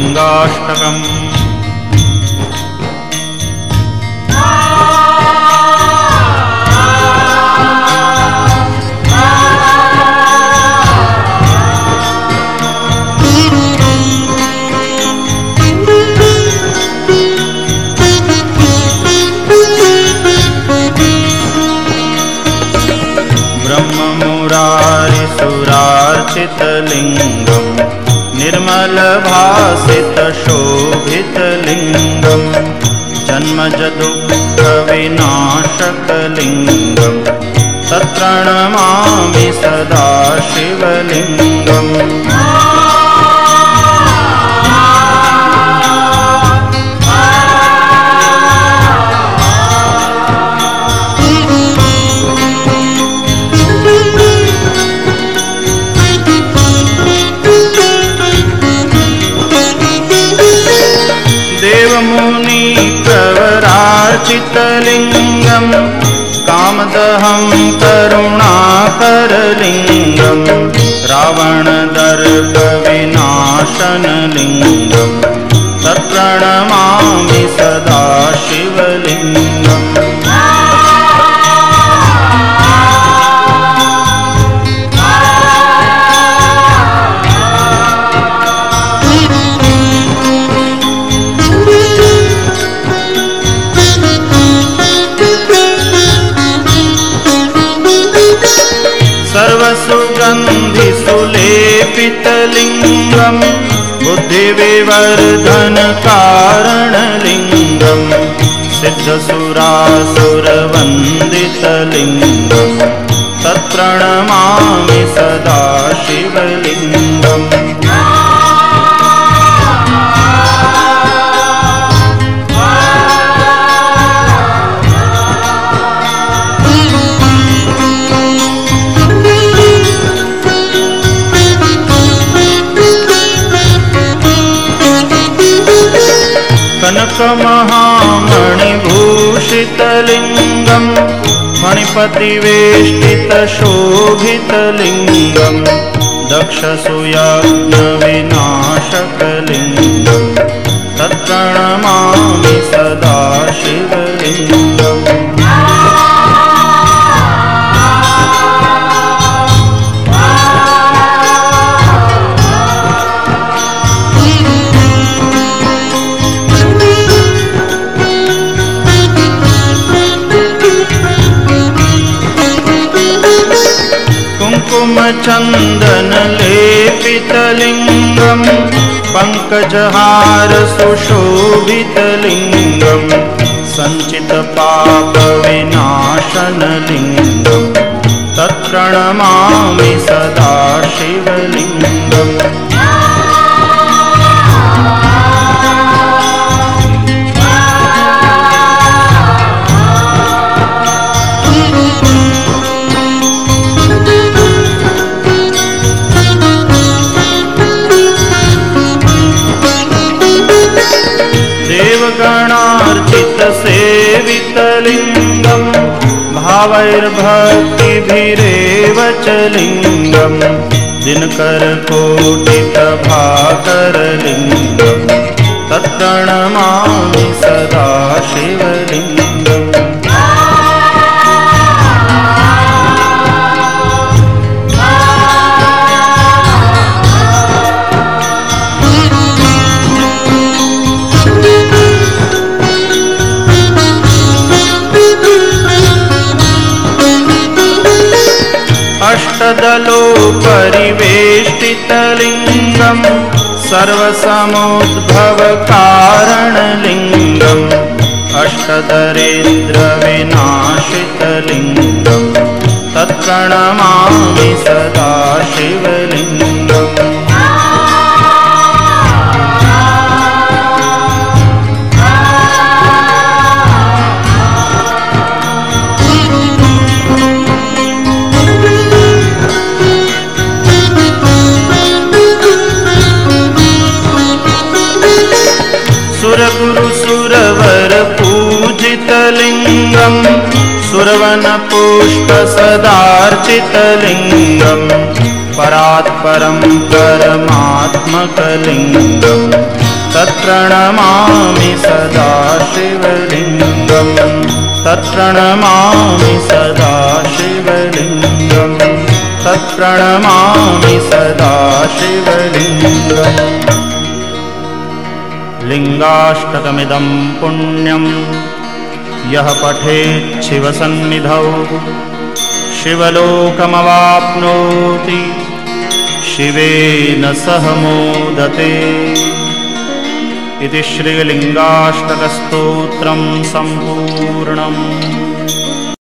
लिङ्गाष्टकम् ब्रह्ममुरारिसुरार्चितलिङ्गम् निर्मलभासितशोभितलिङ्गम् जन्मजदुःखविनाशकलिङ्गम् तत्प्रणमामि सदा शिवलिङ्गम् चितलिङ्गं कामदहं करुणाकरलिङ्गं रावणदर्पविनाशनलिङ्गं तत्प्रणमामि सदा सर्वसुगन्धिसुलेपितलिङ्गम् बुद्धिविवर्धनकारणलिङ्गम्। सिद्धसुरासुरवन्दितलिङ्गम्। तत्प्रणमामि सदा शिवलिङ्गम् कनकमहामणिभूषितलिङ्गम् मणिपतिवेष्टितशोभितलिङ्गम् दक्षसुयाज्ञविनाशकलिङ्गम् तत्प्रणमामि सदा शिवलिङ्गम् कुङ्कुमचन्दनलेपितलिङ्गम् पङ्कजहारसुशोभितलिङ्गम् सञ्चितपापविनाशनलिङ्गम् तत्प्रणमामि सदा शिवलिङ्गम् देवगणार्चितसेवितलिङ्गम् भावैर्भक्तिभिरेव च लिङ्गम् दिनकरकोटिप्रभाकरलिङ्गम् तत्प्रणमामि सदा शिवलिङ्गम्। अष्टदलोपरिवेष्टितलिङ्गम् सर्वसमुद्भवकारणलिङ्गम् अष्टदरिद्रविनाशितलिङ्गम् तत्प्रणमामि सदा शिवलिङ्गम् सुरवनपुष्पसदार्चितलिङ्गम् परात्परं परमात्मकलिङ्गम् तत्प्रणमामि सदा शिवलिङ्गम् तत्प्रणमामि सदा शिवलिङ्गम् तत्प्रणमामि सदा शिवलिङ्गम्। लिङ्गाष्टकमिदं पुण्यं यः पठेच्छिवसन्निधौ शिवलोकमवाप्नोति। शिवेन सह मोदते। इति श्रीलिङ्गाष्टकस्तोत्रं सम्पूर्णम्